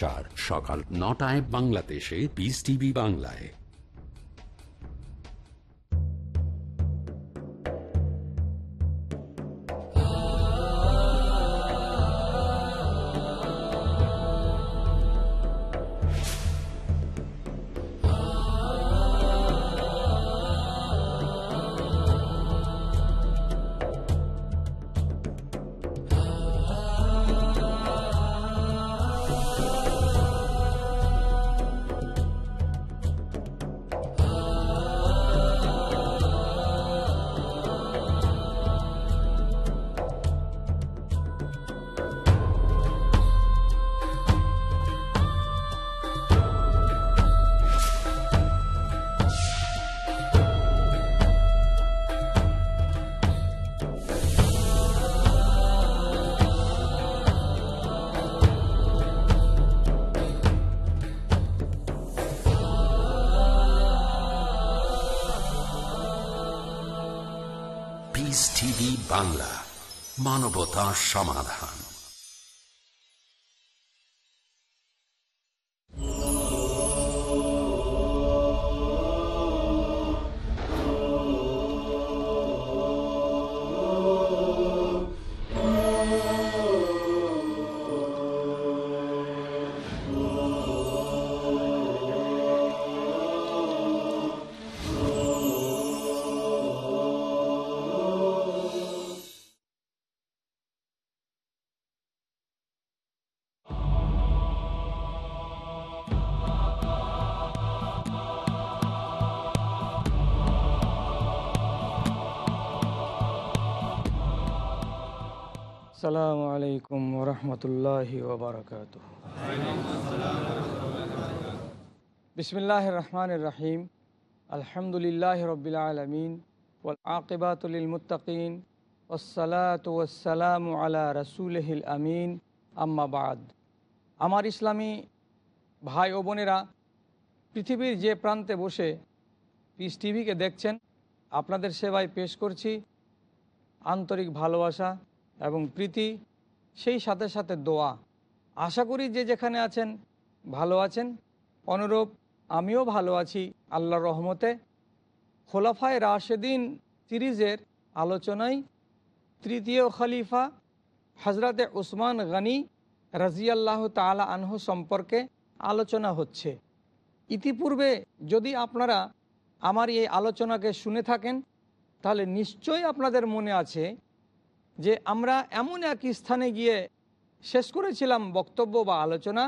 চার। সকাল নটায় বাংলাদেশে বিস টিভি বাংলায়। বাংলা মানবতা সমাধান। সালামু আলাইকুম ওরহমতুল্লাহি ওবরকাত বিসমিল্লাহ রহমান রহিম। আলহামদুলিল্লাহ রবিল আলমিন আকিবাতুল মুতাকিন ওসালাত ওসালাম আলা রসুলহিল আমিন। আম্মাবাদ আমার ইসলামী ভাই ও বোনেরা, পৃথিবীর যে প্রান্তে বসে পিস টিভিকে দেখছেন, আপনাদের সেবায় পেশ করছি। আন্তরিক ভালোবাসা এবং প্রীতি সেই সাথে সাথে দোয়া। আশা করি যে যেখানে আছেন, ভালো আছেন। অনুরূপ আমিও ভালো আছি আল্লাহর রহমতে। খোলাফায় রাশেদিন সিরিজের আলোচনায় তৃতীয় খলিফা হজরতে উসমান গনি রাজিয়াল্লাহ তালা আনহু সম্পর্কে আলোচনা হচ্ছে। ইতিপূর্বে যদি আপনারা আমার এই আলোচনাকে শুনে থাকেন, তাহলে নিশ্চয়ই আপনাদের মনে আছে যে আমরা এমন এক স্থানে গিয়ে শেষ করেছিলাম বক্তব্য বা আলোচনা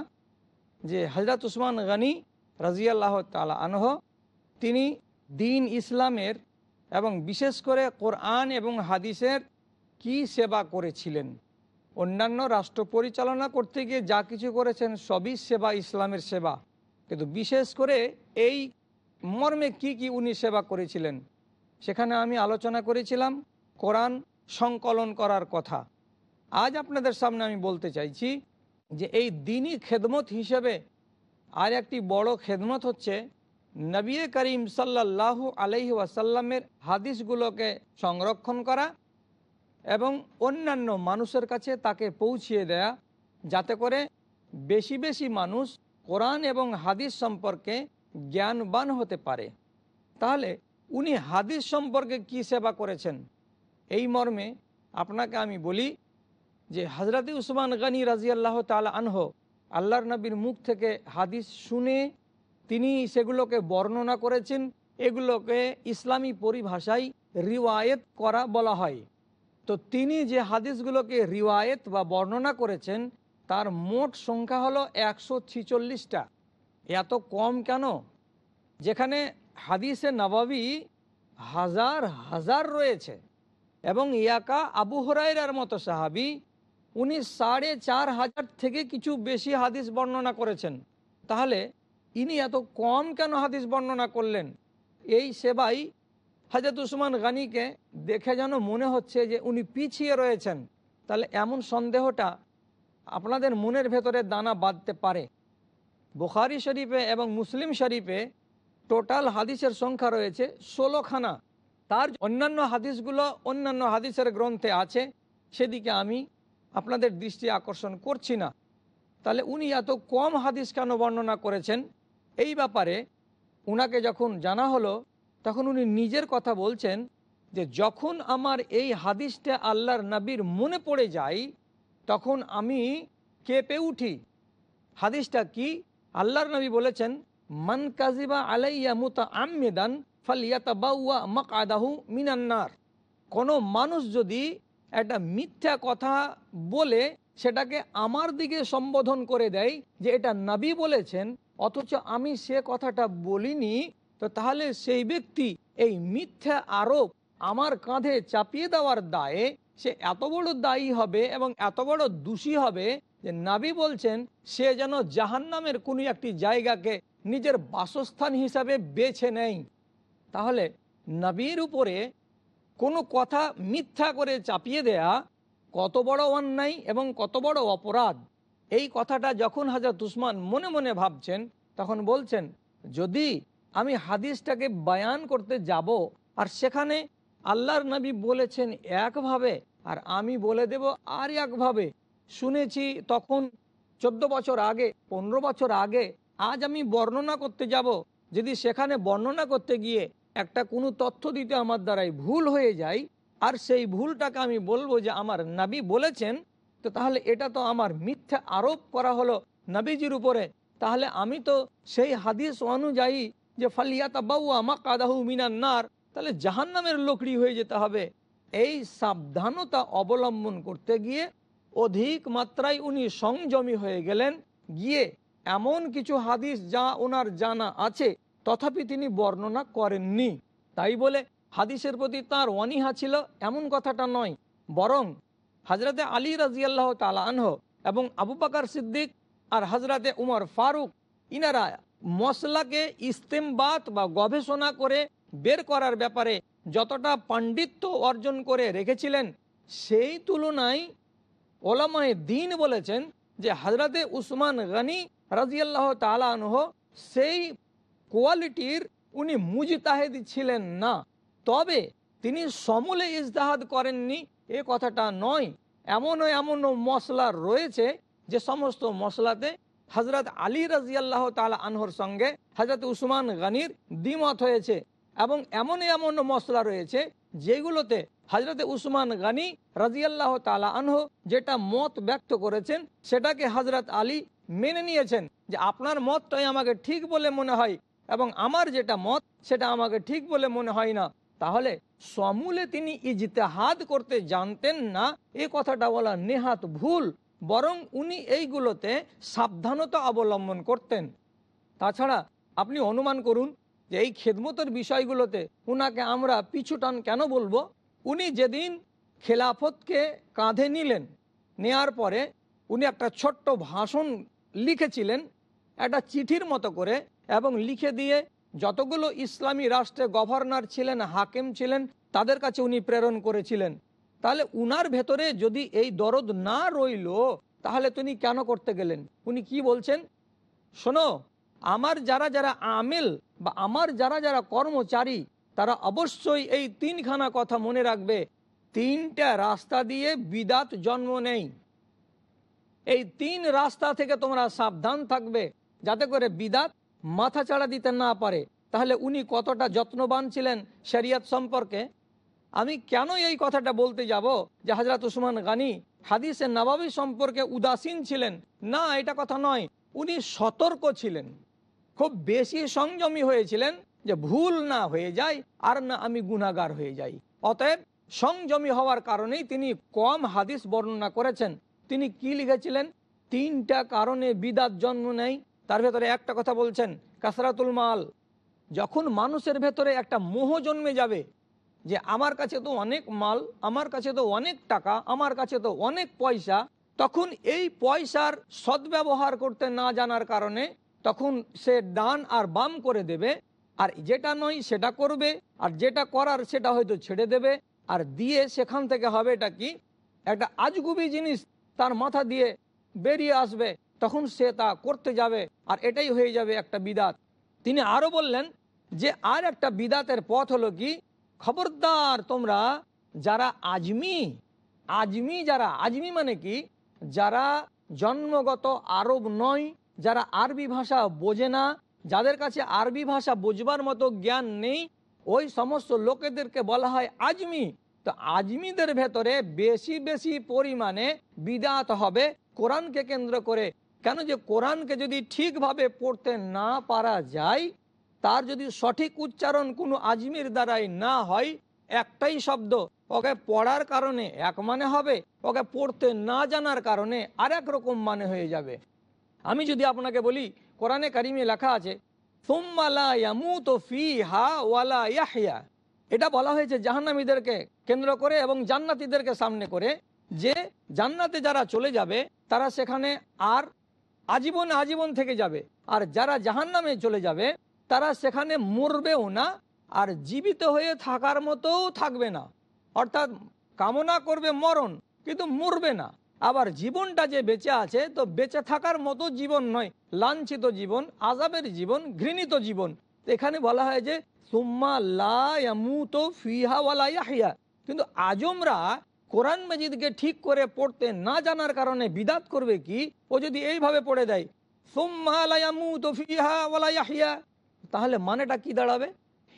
যে হজরত উসমান গানি রাজিয়াল্লাহ তালা আনহ, তিনি দিন ইসলামের এবং বিশেষ করে কোরআন এবং হাদিসের কি সেবা করেছিলেন? অন্যান্য রাষ্ট্র পরিচালনা করতে গিয়ে যা কিছু করেছেন সবই সেবা, ইসলামের সেবা। কিন্তু বিশেষ করে এই মর্মে কি কি উনি সেবা করেছিলেন? সেখানে আমি আলোচনা করেছিলাম কোরআন সংকলন করার কথা। আজ আপনাদের সামনে আমি বলতে চাইছি যে এই দিনই খেদমত হিসেবে আর একটি বড় খেদমত হচ্ছে নবী করিম সাল্লাহ আলহি ওয়াসাল্লামের হাদিসগুলোকে সংরক্ষণ করা এবং অন্যান্য মানুষের কাছে তাকে পৌঁছিয়ে দেয়া যাতে করে বেশি বেশি মানুষ কোরআন এবং হাদিস সম্পর্কে জ্ঞানবান হতে পারে। তাহলে উনি হাদিস সম্পর্কে কি সেবা করেছেন? এই মর্মে আপনাকে আমি বলি যে হজরত উসমান গানি রাজি আল্লাহ তালা আনহ আল্লাহর নবীর মুখ থেকে হাদিস শুনে তিনি সেগুলোকে বর্ণনা করেছেন, এগুলোকে ইসলামী পরিভাষায় রিওয়ায়েত করা বলা হয়। তো তিনি যে হাদিসগুলোকে রিওয়ায়েত বা বর্ণনা করেছেন, তার মোট সংখ্যা হলো একশো ছিচল্লিশটা। এত কম কেন? যেখানে হাদিসে নবাবি হাজার হাজার রয়েছে। এবং ইয়াকা আবু হরাইরার মতো সাহাবি, উনি সাড়ে চার হাজার থেকে কিছু বেশি হাদিস বর্ণনা করেছেন। তাহলে ইনি এত কম কেন হাদিস বর্ণনা করলেন? এই সেবাই হাজরত উসমান গানিকে দেখে যেন মনে হচ্ছে যে উনি পিছিয়ে রয়েছেন। তাহলে এমন সন্দেহটা আপনাদের মনের ভেতরে দানা বাঁধতে পারে। বুখারি শরীফে এবং মুসলিম শরীফে টোটাল হাদিসের সংখ্যা রয়েছে ষোলোখানা। তার অন্যান্য হাদিসগুলো অন্যান্য হাদিসের গ্রন্থে আছে, সেদিকে আমি আপনাদের দৃষ্টি আকর্ষণ করছি না। তাহলে উনি এত কম হাদিস কেন বর্ণনা করেছেন? এই ব্যাপারে উনাকে যখন জানা হলো, তখন উনি নিজের কথা বলছেন যে, যখন আমার এই হাদিসটা আল্লাহর নবীর মনে পড়ে যায়, তখন আমি কেঁপে উঠি। হাদিসটা কি? আল্লাহর নবী বলেছেন, মান কাজিবা আলাইয়া মুতা আমেদান ফালিয়াতা বাউয়া মক আদাহু মিনান্নার। কোনো মানুষ যদি একটা মিথ্যা কথা বলে, সেটাকে আমার দিকে সম্বোধন করে দেয় যে এটা নাবি বলেছেন, অথচ আমি সে কথাটা বলিনি, তো তাহলে সেই ব্যক্তি এই মিথ্যা আরোপ আমার কাঁধে চাপিয়ে দেওয়ার দায়ে সে এত বড় দায়ী হবে এবং এত বড় দোষী হবে যে নাবি বলছেন, সে যেন জাহান্নামের কোনো একটি জায়গাকে নিজের বাসস্থান হিসাবে বেছে নেয়। তাহলে নবীর উপরে কোনো কথা মিথ্যা করে চাপিয়ে দেয়া কত বড় অন্যায় এবং কত বড় অপরাধ? এই কথাটা যখন হাজার উসমান মনে মনে ভাবছেন, তখন বলছেন, যদি আমি হাদিসটাকে বয়ান করতে যাব আর সেখানে আল্লাহর নবী বলেছেন একভাবে আর আমি বলে দেব আর একভাবে, শুনেছি তখন চোদ্দ বছর আগে, পনেরো বছর আগে, আজ আমি বর্ণনা করতে যাব। যদি সেখানে বর্ণনা করতে গিয়ে একটা কোনো তথ্য দিতে আমার দ্বারাই ভুল হয়ে যায়, আর সেই ভুলটাকে আমি বলব যে আমার নাবি বলেছেন, তো তাহলে এটা তো আমার মিথ্যা আরোপ করা হলো নবীজির উপরে। তাহলে আমি তো সেই হাদিস অনুযায়ী যে ফালিয়াতা বাউ আমা কাদাহু মিনার নার, তাহলে জাহান্নামের লোকড়ি হয়ে যেতে হবে। এই সাবধানতা অবলম্বন করতে গিয়ে অধিক মাত্রায় উনি সংযমী হয়ে গেলেন। গিয়ে এমন কিছু হাদিস যা ওনার জানা আছে তথাপি তিনি বর্ণনা করেননি। তাই বলে হাদিসের প্রতি তার অনীহা ছিল এমন কথাটা নয়, বরং হাজরাতে আলী রাজিয়াল্লাহ তালানহ এবং আবু বাকার সিদ্দিক আর হাজরাতে উমর ফারুক, ইনারা মশলাকে ইস্তেমবাত বা গবেষণা করে বের করার ব্যাপারে যতটা পাণ্ডিত্য অর্জন করে রেখেছিলেন, সেই তুলনায় ওলামায় দিন বলেছেন যে হাজরাতে উসমান গনি রাজিয়াল্লাহ তালানহ সেই কোয়ালিটির উনি মুজতাহেদ ছিলেন না। তবে তিনি সমূলে ইজতাহাদ করেননি, এ কথাটা নয়। এমনও এমনও মশলা রয়েছে যে সমস্ত মশলাতে হজরত আলী রাজিয়াল্লাহ তালা আনহর সঙ্গে হজরত উসমান গানির দ্বিমত হয়েছে এবং এমন এমন মশলা রয়েছে যেগুলোতে হজরত উসমান গানি রাজিয়াল্লাহ তালা আনহ যেটা মত ব্যক্ত করেছেন, সেটাকে হজরত আলী মেনে নিয়েছেন যে আপনার মতটাই আমাকে ঠিক বলে মনে হয় এবং আমার যেটা মত, সেটা আমাকে ঠিক বলে মনে হয় না। তাহলে সমূলে তিনি ইজতেহাদ করতে জানতেন না, এ কথাটা বলা নেহাত ভুল, বরং উনি এইগুলোতে সাবধানতা অবলম্বন করতেন। তাছাড়া আপনি অনুমান করুন যে এই খেদমতের বিষয়গুলোতে উনাকে আমরা পিছুটান কেন বলব? উনি যেদিন খেলাফতকে কাঁধে নিলেন, নেয়ার পরে উনি একটা ছোট্ট ভাষণ লিখেছিলেন, একটা চিঠির মতো করে এবং লিখে দিয়ে যতগুলো ইসলামী রাষ্ট্রে গভর্নর ছিলেন, হাকিম ছিলেন, তাদের কাছে উনি প্রেরণ করেছিলেন। তাহলে উনার ভেতরে যদি এই দরদ না রইল, তাহলে তিনি কেন করতে গেলেন? উনি কি বলছেন? শোনো, আমার যারা যারা আমেল বা আমার যারা যারা কর্মচারী, তারা অবশ্যই এই তিনখানা কথা মনে রাখবে। তিনটা রাস্তা দিয়ে বিদাত জন্ম নেই। এই তিন রাস্তা থেকে তোমরা সাবধান থাকবে, যাতে করে বিদাত মাথা চাড়া দিতে না পারে। তাহলে উনি কতটা যত্নবান ছিলেন শরিয়ত সম্পর্কে? আমি কেন এই কথাটা বলতে যাব যে হাজরত উসমান গানি হাদিসে নবাবী সম্পর্কে উদাসীন ছিলেন? না, এটা কথা নয়। উনি সতর্ক ছিলেন। খুব বেশি সংযমী হয়েছিলেন যে ভুল না হয়ে যায় আর না আমি গুণাগার হয়ে যাই। অতএব সংযমী হওয়ার কারণেই তিনি কম হাদিস বর্ণনা করেছেন। তিনি কি লিখেছিলেন? তিনটা কারণে বিদাত জন্ম নেয় তার ভেতরে একটা কথা বলছেন, কাসরাতুল মাল। যখন মানুষের ভেতরে একটা মোহ জন্মে যাবে যে আমার কাছে তো অনেক মাল, আমার কাছে তো অনেক টাকা, আমার কাছে তো অনেক পয়সা, তখন এই পয়সার সদ্ব্যবহার করতে না জানার কারণে তখন সে ডান আর বাম করে দেবে, আর যেটা নয় সেটা করবে, আর যেটা করার সেটা হয়তো ছেড়ে দেবে, আর দিয়ে সেখান থেকে হবে এটা কি? একটা আজগুবি জিনিস তার মাথা দিয়ে বেরিয়ে আসবে। তখন সে তা করতে যাবে আর এটাই হয়ে যাবে একটা বিদাত। তিনি আরও বললেন যে, আর একটা বিদাতের পথ হলো কি? খবরদার তোমরা যারা আজমি আজমি যারা, আজমি মানে কি? যারা জন্মগত আরব নয়, যারা আরবি ভাষা বোঝে না, যাদের কাছে আরবি ভাষা বোঝবার মতো জ্ঞান নেই, ওই সমস্ত লোকেদেরকে বলা হয় আজমি। তো আজমিদের ভেতরে বেশি বেশি পরিমাণে বিদাত হবে। কোরআনকে কেন্দ্র করে কেন যে কোরআনকে যদি ঠিকভাবে পড়তে না পারা যায়, তার যদি সঠিক উচ্চারণ কোনো আজমির দ্বারাই না হয়, একটাই শব্দ, ওকে পড়ার কারণে এক মানে হবে, ওকে পড়তে না জানার কারণে আর এক রকম মানে হয়ে যাবে। আমি যদি আপনাকে বলি, কোরআনে কারিমে লেখা আছে এটা বলা হয়েছে জাহান্নামীদেরকে কেন্দ্র করে এবং জান্নাতীদেরকে সামনে করে, যে জান্নাতে যারা চলে যাবে, তারা সেখানে আর আজীবন আজীবন থেকে যাবে। আর যারা জাহান্নামে চলে যাবে, তারা সেখানে মরবেও না আর জীবিত হয়ে থাকার মতোও থাকবে না। অর্থাৎ কামনা করবে মরণ, কিন্তু মরবে না। আবার জীবনটা যে বেঁচে আছে, তো বেঁচে থাকার মতো জীবন নয়। লাঞ্ছিত জীবন আজাবের জীবন, ঘৃণিত জীবন। এখানে বলা হয় যে, সুম্মা লামুত ফিহাওয়ালা ইয়াহিয়া কিন্তু আজমরা কোরআন মজিদকে ঠিক করে পড়তে না জানার কারণে বিদাত করবে কি? ও যদি এইভাবে পড়ে দেয় তাহলে মানেটা কি দাঁড়াবে?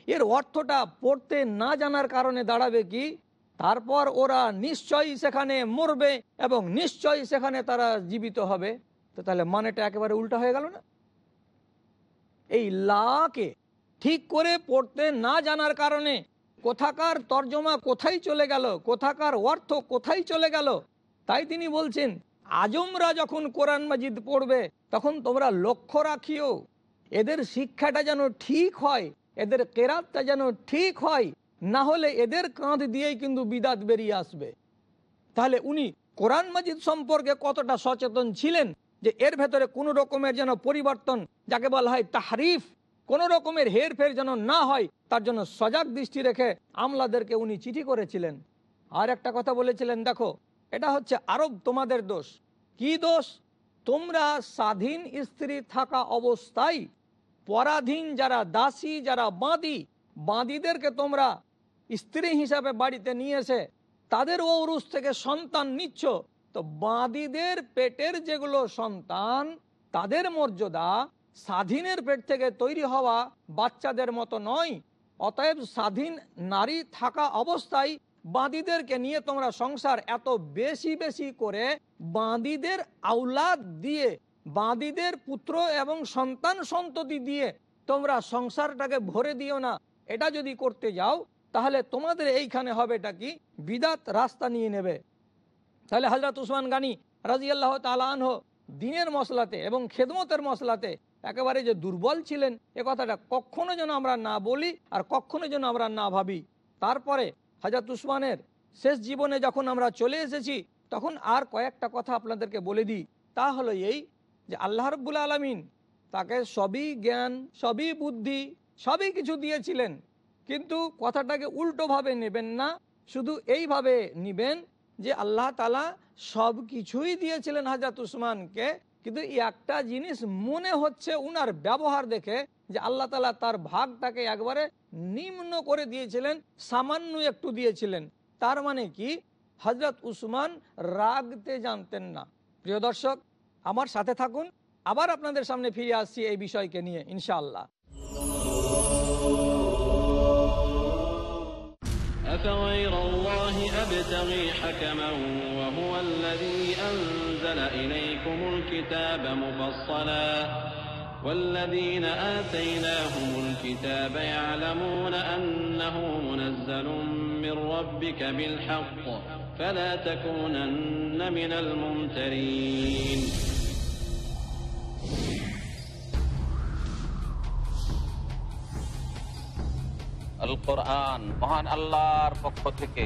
এর অর্থটা পড়তে না জানার কারণে দাঁড়াবে কি? তারপর ওরা নিশ্চয়ই সেখানে মরবে এবং নিশ্চয়ই সেখানে তারা জীবিত হবে। তো তাহলে মানেটা একেবারে উল্টা হয়ে গেল না? এই লাকে ঠিক করে পড়তে না জানার কারণে কোথাকার তর্জমা কোথায় চলে গেল? কোথাকার অর্থ কোথায় চলে গেল? তাই তিনি বলছেন, আজমরা যখন কোরআন মাজিদ পড়বে, তখন তোমরা লক্ষ্য রাখিও। এদের শিক্ষাটা যেন ঠিক হয়, এদের কেরাতটা যেন ঠিক হয়, না হলে এদের কাঁধ দিয়েই কিন্তু বিদাত বেরিয়ে আসবে। তাহলে উনি কোরআন মাজিদ সম্পর্কে কতটা সচেতন ছিলেন যে এর ভেতরে কোনো রকমের যেন পরিবর্তন, যাকে বলা হয় তাহারিফ কোনো রকমের হেরফের যেন না হয়, তার জন্য সজাগ দৃষ্টি রেখে আমলাদেরকে উনি চিঠি করেছিলেন। আর একটা কথা বলেছিলেন, দেখো, এটা হচ্ছে আরব তোমাদের দোষ। কি দোষ? তোমরা স্বাধীন স্ত্রী থাকা অবস্থায় পরাধীন যারা দাসী, যারা বাঁদি, বাঁদিদেরকে তোমরা স্ত্রী হিসাবে বাড়িতে নিয়ে এসে তাদের ঔরুস থেকে সন্তান নিচ্ছ। তো বাঁদিদের পেটের যেগুলো সন্তান, তাদের মর্যাদা স্বাধীনের পেট থেকে তৈরি হওয়া বাচ্চাদের মতো নয়, অতএব স্বাধীন নারী থাকা অবস্থায় বাঁদিদেরকে নিয়ে তোমরা সংসার এত বেশি বেশি করে বাঁদিদের আউলাদ দিয়ে, বাঁদিদের পুত্র এবং সন্তান সন্ততি দিয়ে তোমরা সংসারটাকে ভরে দিও না। এটা যদি করতে যাও, তাহলে তোমাদের এইখানে হবেটা কি? বিদাত রাস্তা নিয়ে নেবে। তাহলে হজরত উসমান গানি রাজি আল্লাহ তালাহ দিনের মশলাতে এবং খেদমতের মশলাতে একেবারে যে দুর্বল ছিলেন, এ কথাটা কখনো যেন আমরা না বলি আর কখনো যেন আমরা না ভাবি। তারপরে হজরত উসমানের শেষ জীবনে যখন আমরা চলে এসেছি, তখন আর কয়েকটা কথা আপনাদেরকে বলে দিই। তা হলো এই যে আল্লাহ রব্বুল আলমিন তাকে সবই জ্ঞান, সবই বুদ্ধি, সবই কিছু দিয়েছিলেন। কিন্তু কথাটাকে উল্টোভাবে নেবেন না, শুধু এইভাবে নিবেন যে আল্লাহ তালা সব কিছুই দিয়েছিলেন হাজরত উসমানকে। কিন্তু এই একটা জিনিস মনে হচ্ছে উনার ব্যবহার দেখে যে আল্লাহ তালা তার ভাগটাকে একবারে নিম্ন করে দিয়েছিলেন সামান্য একটু দিয়েছিলেন তার মানে কি হজরত উসমান রাগতে জানতেন না প্রিয় দর্শক আমার সাথে থাকুন আবার আপনাদের সামনে ফিরে আসছি এই বিষয়কে নিয়ে ইনশাআল্লাহ أفغير الله أبتغي حكما وهو الذي أنزل إليكم الكتاب مفصلا والذين آتيناهم الكتاب يعلمون أنه منزل من ربك بالحق فلا تكونن من الممترين আল কোরআন মহান আল্লাহর পক্ষ থেকে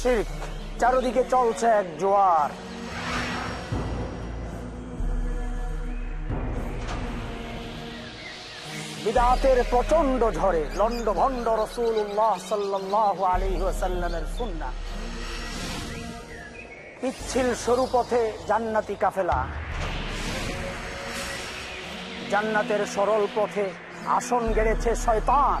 শির্ক চারদিকে চলছে এক জোয়ার। বিদাতের প্রচণ্ড ঝড়ে লন্ড ভন্ড রসুল্লাহ সাল্লাহ আলী সাল্লামের সুন্না পিচ্ছিল সরু পথে জান্নাতি কাফেলা। জান্নাতের সরল পথে আসন গেড়েছে শয়তান।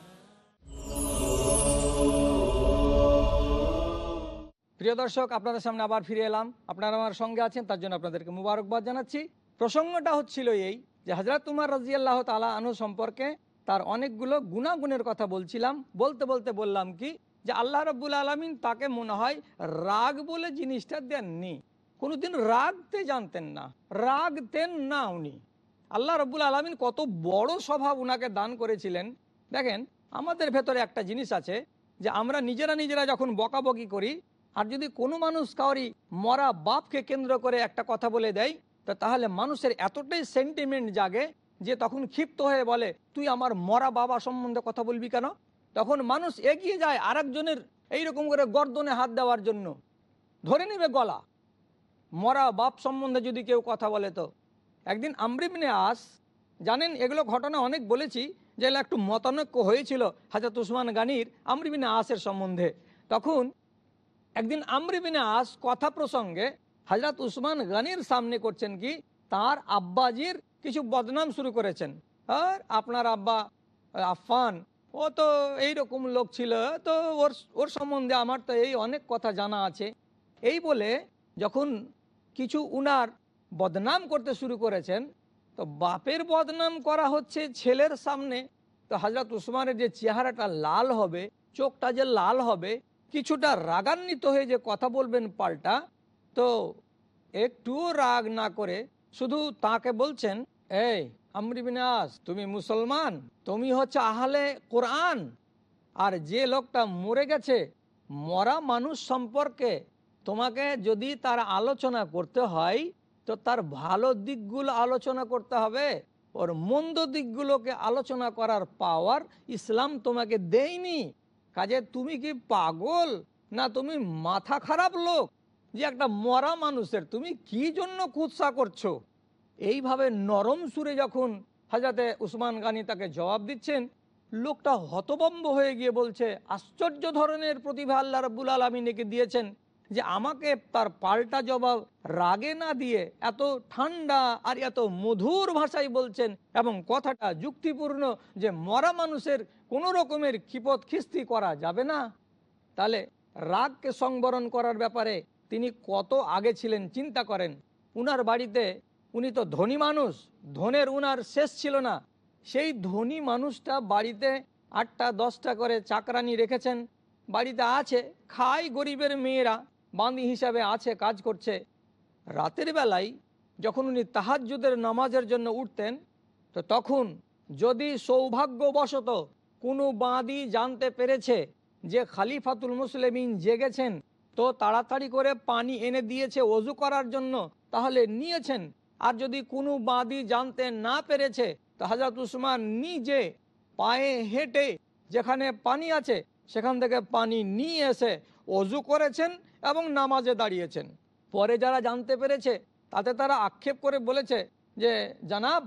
প্রিয় দর্শক, আপনাদের সামনে আবার ফিরে এলাম। আপনারা আমার সঙ্গে আছেন, তার জন্য আপনাদেরকে মুবারকবাদ জানাচ্ছি। প্রসঙ্গটা হচ্ছিল এই যে হজরত উমার রাজিয়াল্লাহ তালা আনু সম্পর্কে তার অনেকগুলো গুণাগুণের কথা বলছিলাম। বলতে বলতে বললাম কি যে, আল্লাহ রব্বুল আলমিন তাকে মনে হয় রাগ বলে জিনিসটা দেননি। কোনোদিন রাগতে জানতেন না। রাগতেন না উনি। আল্লাহ রব্বুল আলমিন কত বড় স্বভাব উনাকে দান করেছিলেন। দেখেন, আমাদের ভেতরে একটা জিনিস আছে যে, আমরা নিজেরা নিজেরা যখন বকাবকি করি আর যদি কোনো মানুষ কাউরি মরা বাপকে কেন্দ্র করে একটা কথা বলে দেয়, তো তাহলে মানুষের এতটাই সেন্টিমেন্ট জাগে যে তখন ক্ষিপ্ত হয়ে বলে, তুই আমার মরা বাবা সম্বন্ধে কথা বলবি কেন? তখন মানুষ এগিয়ে যায় আরেকজনের এইরকম করে গর্দনে হাত দেওয়ার জন্য। ধরে নেবে গলা। মরা বাপ সম্বন্ধে যদি কেউ কথা বলে তো। একদিন আমরিবিনে আস, জানেন এগুলো ঘটনা অনেক বলেছি, যে একটু মতানৈক্য হয়েছিল হাজরত উসমান গানির আমরিবিনে আসের সম্বন্ধে। তখন একদিন আমরিবিনে আস কথা প্রসঙ্গে হজরত উসমান গানির সামনে করছেন কি? তার আব্বাজির কিছু বদনাম শুরু করেছেন। আর আপনার আব্বা আফান ও তো এইরকম লোক ছিল, তো ওর ওর সম্বন্ধে আমার তো এই অনেক কথা জানা আছে। এই বলে যখন কিছু উনার বদনাম করতে শুরু করেছেন, তো বাপের বদনাম করা হচ্ছে ছেলের সামনে। তো হজরত উসমানের যে চেহারাটা লাল হবে, চোখটা যে লাল হবে কিছুটা রাগান্বিত হয়ে যে কথা বলবেন পাল্টা, তো একটুও রাগ না করে শুধু তাকে বলছেন, এই আমরিবিনাস তুমি মুসলমান, তুমি হচ্ছে আহলে কোরআন, আর যে লোকটা মরে গেছে, মরা মানুষ সম্পর্কে তোমাকে যদি তার আলোচনা করতে হয়, তো তার ভালো দিকগুলো আলোচনা করতে হবে, ওর মন্দ দিকগুলোকে আলোচনা করার পাওয়ার ইসলাম তোমাকে দেয়নি। কাজে তুমি কি পাগল? না, তুমি মাথা খারাপ লোক? যে একটা মরা মানুষের, তুমি কি জন্য কুৎসা করছ? এইভাবে নরম সুরে যখন হাজাতে উসমান গানি তাকে জবাব দিচ্ছেন, লোকটা হতবম্ব হয়ে গিয়ে বলছে, আশ্চর্য ধরনের প্রতিভা আল্লাহ রব্বুল আলমিনীকে দিয়েছেন। যে আমাকে তার পাল্টা জবাব রাগে না দিয়ে এত ঠান্ডা আর এত মধুর ভাষায় বলছেন এবং কথাটা যুক্তিপূর্ণ যে মরা মানুষের কোনো রকমের ক্ষিপত খিস্তি করা যাবে না। তাহলে রাগকে সংবরণ করার ব্যাপারে তিনি কত আগে ছিলেন চিন্তা করেন। উনার বাড়িতে উনি তো ধনী মানুষ, ধনের উনার শেষ ছিল না। সেই ধনী মানুষটা বাড়িতে আটটা, দশটা করে চাকরানি রেখেছেন। বাড়িতে আছে, খায় গরিবের মেয়েরা। বান্দি হিসাবে আছে, কাজ করছে। রাতের বেলায় যখন উনি তাহাজ্জুদের নামাজের জন্য উঠতেন, তো তখন যদি সৌভাগ্যবশত কোনো বাঁদি জানতে পেরেছে যে খালিফাতুল মুসলিমিন জেগেছেন, তো তাড়াতাড়ি করে পানি এনে দিয়েছে অজু করার জন্য, তাহলে নিয়েছেন। আর যদি কোনো বাঁদি জানতে না পেরেছে, তো হাজরত উসমান নিজে পায়ে হেঁটে যেখানে পানি আছে, সেখান থেকে পানি নিয়ে এসে অজু করেছেন এবং নামাজে দাঁড়িয়েছেন। পরে যারা জানতে পেরেছে, তাতে তারা আক্ষেপ করে বলেছে যে, জানাব,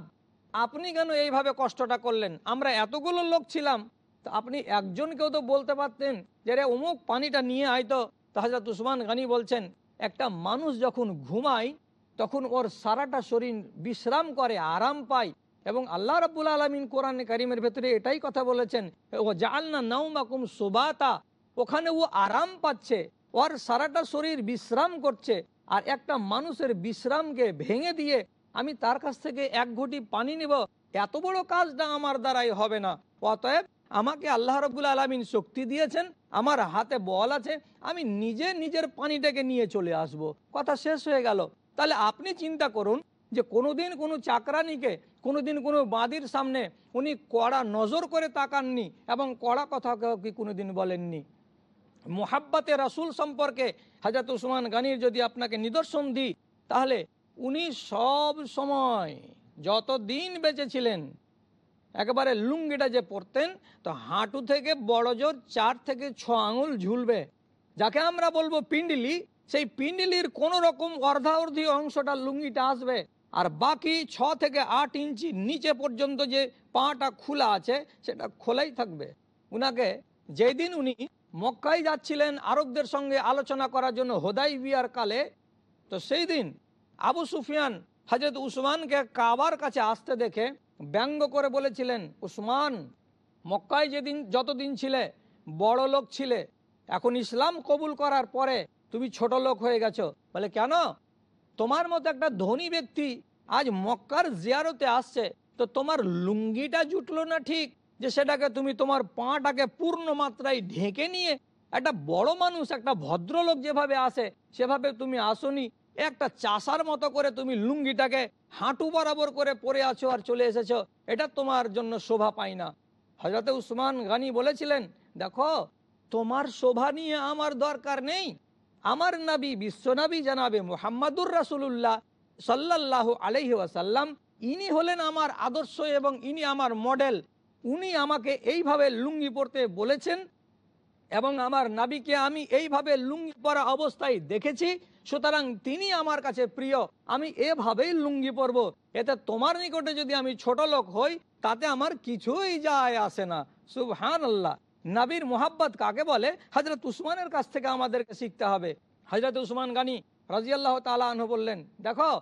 আপনি কেন এইভাবে কষ্টটা করলেন? আমরা এতগুলো লোক ছিলাম, তো আপনি একজনকেও তো বলতে পারতেন যে, রে, অমুক পানিটা নিয়ে আয়তো তাহাজাত উসমান গানি বলছেন, একটা মানুষ যখন ঘুমায়, তখন ওর সারাটা শরীর বিশ্রাম করে, আরাম পায় এবং আল্লাহ রাবুল আলমিন কোরআন কারিমের ভেতরে এটাই কথা বলেছেন ও জাল জালনা নাউমাকুম সুবাতা। ওখানে ও আরাম পাচ্ছে, ওর সারাটা শরীর বিশ্রাম করছে, আর একটা মানুষের বিশ্রামকে ভেঙে দিয়ে আমি তার কাছ থেকে এক ঘটি পানি নেব, এত বড় কাজটা আমার দ্বারাই হবে না। অতএব আমাকে আল্লাহ রবুল আলমিন শক্তি দিয়েছেন, আমার হাতে বল আছে, আমি নিজে নিজের পানিটাকে নিয়ে চলে আসব। কথা শেষ হয়ে গেল। তাহলে আপনি চিন্তা করুন যে কোনোদিন কোনো চাকরানিকে, কোনোদিন কোনো বাঁদির সামনে উনি কড়া নজর করে তাকাননি এবং কড়া কথা কি কোনোদিন বলেননি। মোহাব্বাতে রাসুল সম্পর্কে হাজাত উসমান গানির যদি আপনাকে নিদর্শন দিই, তাহলে উনি সব সময় যত দিন বেঁচেছিলেন, একেবারে লুঙ্গিটা যে পরতেন, তো হাঁটু থেকে বড় জোর চার থেকে ছ আঙুল ঝুলবে। যাকে আমরা বলব পিন্ডিলি, সেই পিন্ডিলির কোন রকম অর্ধাঅর্ধি অংশটা লুঙ্গিটা আসবে, আর বাকি ছ থেকে আট ইঞ্চি নিচে পর্যন্ত যে পাটা খোলা আছে, সেটা খোলাই থাকবে। উনাকে যেদিন উনি মক্কায় যাচ্ছিলেন আরবদের সঙ্গে আলোচনা করার জন্য হোদাই বিয়ার কালে। তো সেই দিন আবু সুফিয়ান হজরত উসমানকে কাবার কাছে আসতে দেখে ব্যঙ্গ করে বলেছিলেন, উসমান, মক্কায় যেদিন যতদিন ছিলে বড় লোক ছিলে, এখন ইসলাম কবুল করার পরে তুমি ছোট লোক হয়ে গেছো। বলে, কেন? তোমার মতো একটা ধনী ব্যক্তি আজ মক্কার জিয়ারতে আসছে, তো তোমার লুঙ্গিটা জুটলো না ঠিক? যে সেটাকে তুমি তোমার পাটাকে পূর্ণ মাত্রায় ঢেকে নিয়ে একটা বড় মানুষ, একটা ভদ্রলোক যেভাবে আসে, সেভাবে তুমি আসনি। একটা চাষার মতো করে তুমি লুঙ্গিটাকে হাঁটু বরাবর করে পরে আছো আর চলে এসেছ। এটা তোমার জন্য শোভা পাই না। হজরত উসমান গানি বলেছিলেন, দেখো, তোমার শোভা নিয়ে আমার দরকার নেই। আমার নাবি বিশ্বনবী জানাবে মোহাম্মদুর রাসুল্লাহ সাল্লাহ আলহি ওয়াসাল্লাম। ইনি হলেন আমার আদর্শ এবং ইনি আমার মডেল। উনি আমাকে এইভাবে লুঙ্গি পরতে বলেছেন এবং আমার নাবিকে আমি এইভাবে লুঙ্গি পরা অবস্থায় দেখেছি, সুতরাং তিনি আমার কাছে প্রিয়। আমি এভাবেই লুঙ্গি পরব। এতে তোমার নিকটে যদি আমি ছোট লোক হই, তাতে আমার কিছুই যায় আসে না। সুবহান আল্লাহ নাবির মোহাব্বত কাকে বলে? হজরত উসমানের কাছ থেকে আমাদেরকে শিখতে হবে। হজরত উসমান গানি রাজিয়াল্লাহ তালা আনহ বললেন, দেখো,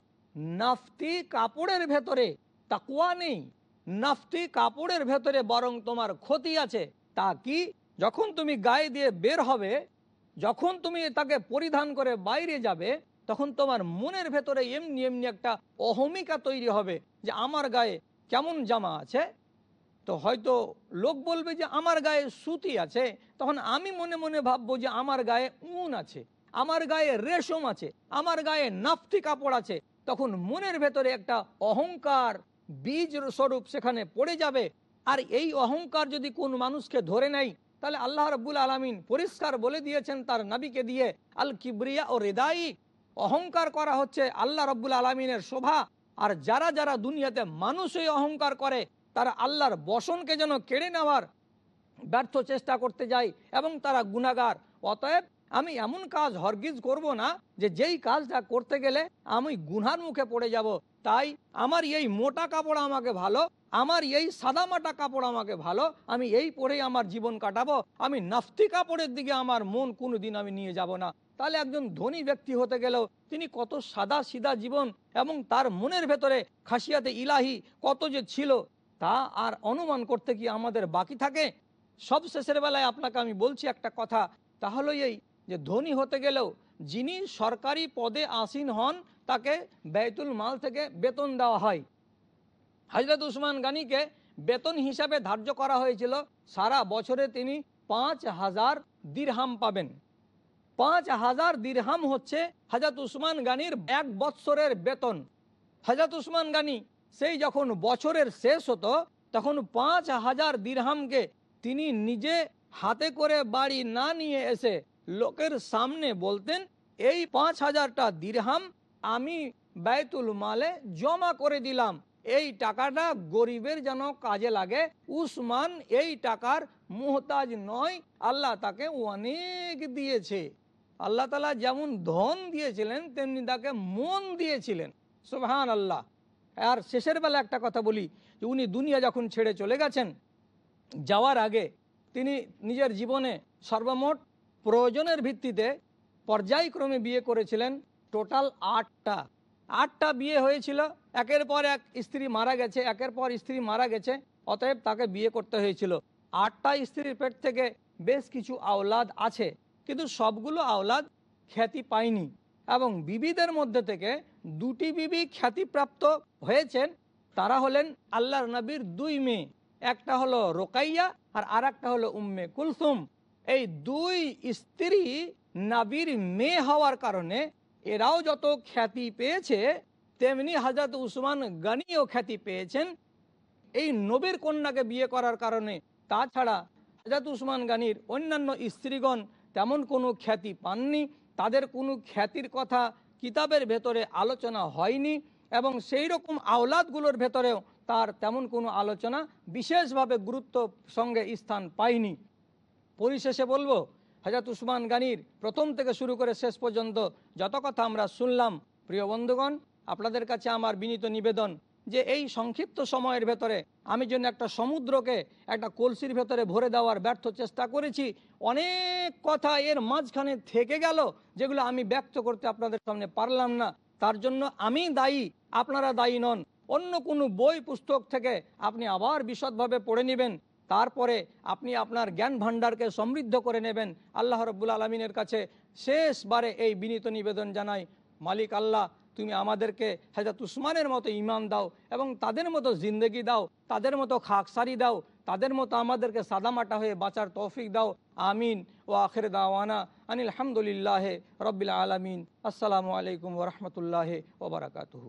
নাফতি কাপড়ের ভেতরে তাকুয়া নেই। নাফতি কাপড়ের ভেতরে বরং তোমার ক্ষতি আছে। তা কি? যখন তুমি গায়ে দিয়ে বের হবে, যখন তুমি তাকে পরিধান করে বাইরে যাবে, তখন তোমার মনের ভেতরে এমনি এমনি একটা অহমিকা তৈরি হবে যে আমার গায়ে কেমন জামা আছে। তো হয়তো লোক বলবে যে আমার গায়ে সুতি আছে, তখন আমি মনে মনে ভাববো যে আমার গায়ে উন আছে, আমার গায়ে রেশম আছে, আমার গায়ে নাফতি কাপড় আছে। তখন মনের ভেতরে একটা অহংকার বীজ স্বরূপ সেখানে পড়ে যাবে। আর এই অহংকার যদি কোন মানুষকে ধরে নেয়, তাহলে আল্লাহ রব্বুল আলমিন পরিষ্কার বলে দিয়েছেন তার নাবিকে দিয়ে, আল কিবরিয়া ও রেদাই। অহংকার করা হচ্ছে আল্লাহ রব্বুল আলমিনের শোভা। আর যারা যারা দুনিয়াতে মানুষই অহংকার করে, তারা আল্লাহর বসনকে যেন কেড়ে নেওয়ার ব্যর্থ চেষ্টা করতে যায় এবং তারা গুণাগার অতএব আমি এমন কাজ হরগিজ করব না যে যেই কাজটা করতে গেলে আমি গুনহার মুখে পড়ে যাব। তাই আমার এই মোটা কাপড় আমাকে ভালো, আমার এই সাদামাটা কাপড় আমাকে ভালো, আমি এই পরেই আমার জীবন কাটাবো। আমি নাফতি কাপড়ের দিকে আমার মন কোনোদিন আমি নিয়ে যাব না। তাহলে একজন ধনী ব্যক্তি হতে গেলেও তিনি কত সাদা সিধা জীবন এবং তার মনের ভেতরে খাসিয়াতে ইলাহি কত যে ছিল, তা আর অনুমান করতে কি আমাদের বাকি থাকে? সব শেষের বেলায় আপনাকে আমি বলছি একটা কথা, তাহলে এই যে ধনী হতে গেলেও যিনি সরকারি পদে আসীন হন, তাকে ব্যয়তুল মাল থেকে বেতন দেওয়া হয়। হজরত উসমান গানিকে বেতন হিসাবে ধার্য করা হয়েছিল। সারা বছরে তিনি পাঁচ হাজার দিরহাম পাবেন। পাঁচ হাজার দিরহাম হচ্ছে হাজরত উসমান গানির এক বৎসরের বেতন। হাজরত উসমান গানি সেই যখন বছরের শেষ হতো, তখন পাঁচ হাজার দিরহামকে তিনি নিজে হাতে করে বাড়ি না নিয়ে এসে লোকের সামনে বলতেন, এই পাঁচ হাজারটা দিরহাম আমি ব্যয়তুল মালে জমা করে দিলাম। এই টাকাটা গরিবের যেন কাজে লাগে। উসমান এই টাকার মুহতাজ নয়। আল্লাহ তাকে অনেক দিয়েছে। আল্লাহ তালা যেমন ধন দিয়েছিলেন, তেমনি তাকে মন দিয়েছিলেন। সুবহান আল্লাহ আর শেষের বেলা একটা কথা বলি, যে উনি দুনিয়া যখন ছেড়ে চলে গেছেন, যাওয়ার আগে তিনি নিজের জীবনে সর্বমোট প্রয়োজনের ভিত্তিতে পর্যায়ক্রমে বিয়ে করেছিলেন টোটাল আটটা। আটটা বিয়ে হয়েছিল, একের পর এক স্ত্রী মারা গেছে, একের পর স্ত্রী মারা গেছে, অতএব তাকে বিয়ে করতে হয়েছিল। আটটা স্ত্রীর পেট থেকে বেশ কিছু আওলাদ আছে, কিন্তু সবগুলো আওলাদ খ্যাতি পায়নি এবং বিবিদের মধ্যে থেকে দুটি বিবি খ্যাতিপ্রাপ্ত হয়েছেন, তারা হলেন আল্লাহর নবীর দুই মেয়ে। একটা হলো রোকাইয়া আর আর একটা হলো উম্মে কুলসুম। এই দুই স্ত্রী নাবির মেয়ে হওয়ার কারণে এরাও যত খ্যাতি পেয়েছে, তেমনি হাজরত উসমান গানিও খ্যাতি পেয়েছেন। এই নবীর কন্যাকে বিয়ে করার কারণে তাছাড়া হাজরত উসমান গানির অন্যান্য স্ত্রীগণ তেমন কোনো খ্যাতি পাননি। তাদের কোনো খ্যাতির কথা কিতাবের ভেতরে আলোচনা হয়নি এবং সেই রকম আওলাদগুলোর ভেতরেও তার তেমন কোনো আলোচনা বিশেষভাবে গুরুত্ব সঙ্গে স্থান পায়নি। পরিশেষে বলব হাজাত উসমান গানির প্রথম থেকে শুরু করে শেষ পর্যন্ত যত কথা আমরা শুনলাম, প্রিয় বন্ধুগণ, আপনাদের কাছে আমার বিনীত নিবেদন যে এই সংক্ষিপ্ত সময়ের ভেতরে আমি যেন একটা সমুদ্রকে একটা কলসির ভেতরে ভরে দেওয়ার ব্যর্থ চেষ্টা করেছি, অনেক কথা এর মাঝখানে থেকে গেল যেগুলো আমি ব্যক্ত করতে আপনাদের সামনে পারলাম না। তার জন্য আমি দায়ী, আপনারা দায়ী নন। অন্য কোনো বই পুস্তক থেকে আপনি আবার বিশদভাবে পড়ে নেবেন। তারপরে আপনি আপনার জ্ঞান ভাণ্ডারকে সমৃদ্ধ করে নেবেন। আল্লাহ রব্বুল আলমিনের কাছে শেষবারে এই বিনীত নিবেদন জানাই, মালিক আল্লাহ, তুমি আমাদেরকে হাজরত উসমানের মতো ইমান দাও এবং তাদের মতো জিন্দগি দাও, তাদের মতো খাকসারি দাও, তাদের মতো আমাদেরকে সাদামাটা হয়ে বাঁচার তৌফিক দাও। আমিন। ও আখের দাওয়ানা আনিল হামদুলিল্লাহ রব্বিল আলমিন। আসসালামু আলাইকুম ওরহমতুল্লাহ ওবরাকাতহু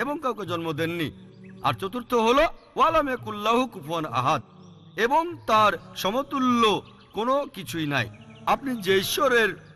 এবং কাউকে জন্ম দেননি। আর চতুর্থ হল ওয়ালামে কুল্লাহু কুফন আহাদ। এবং তার সমতুল্য কোনো কিছুই নাই। আপনি যে ঈশ্বরের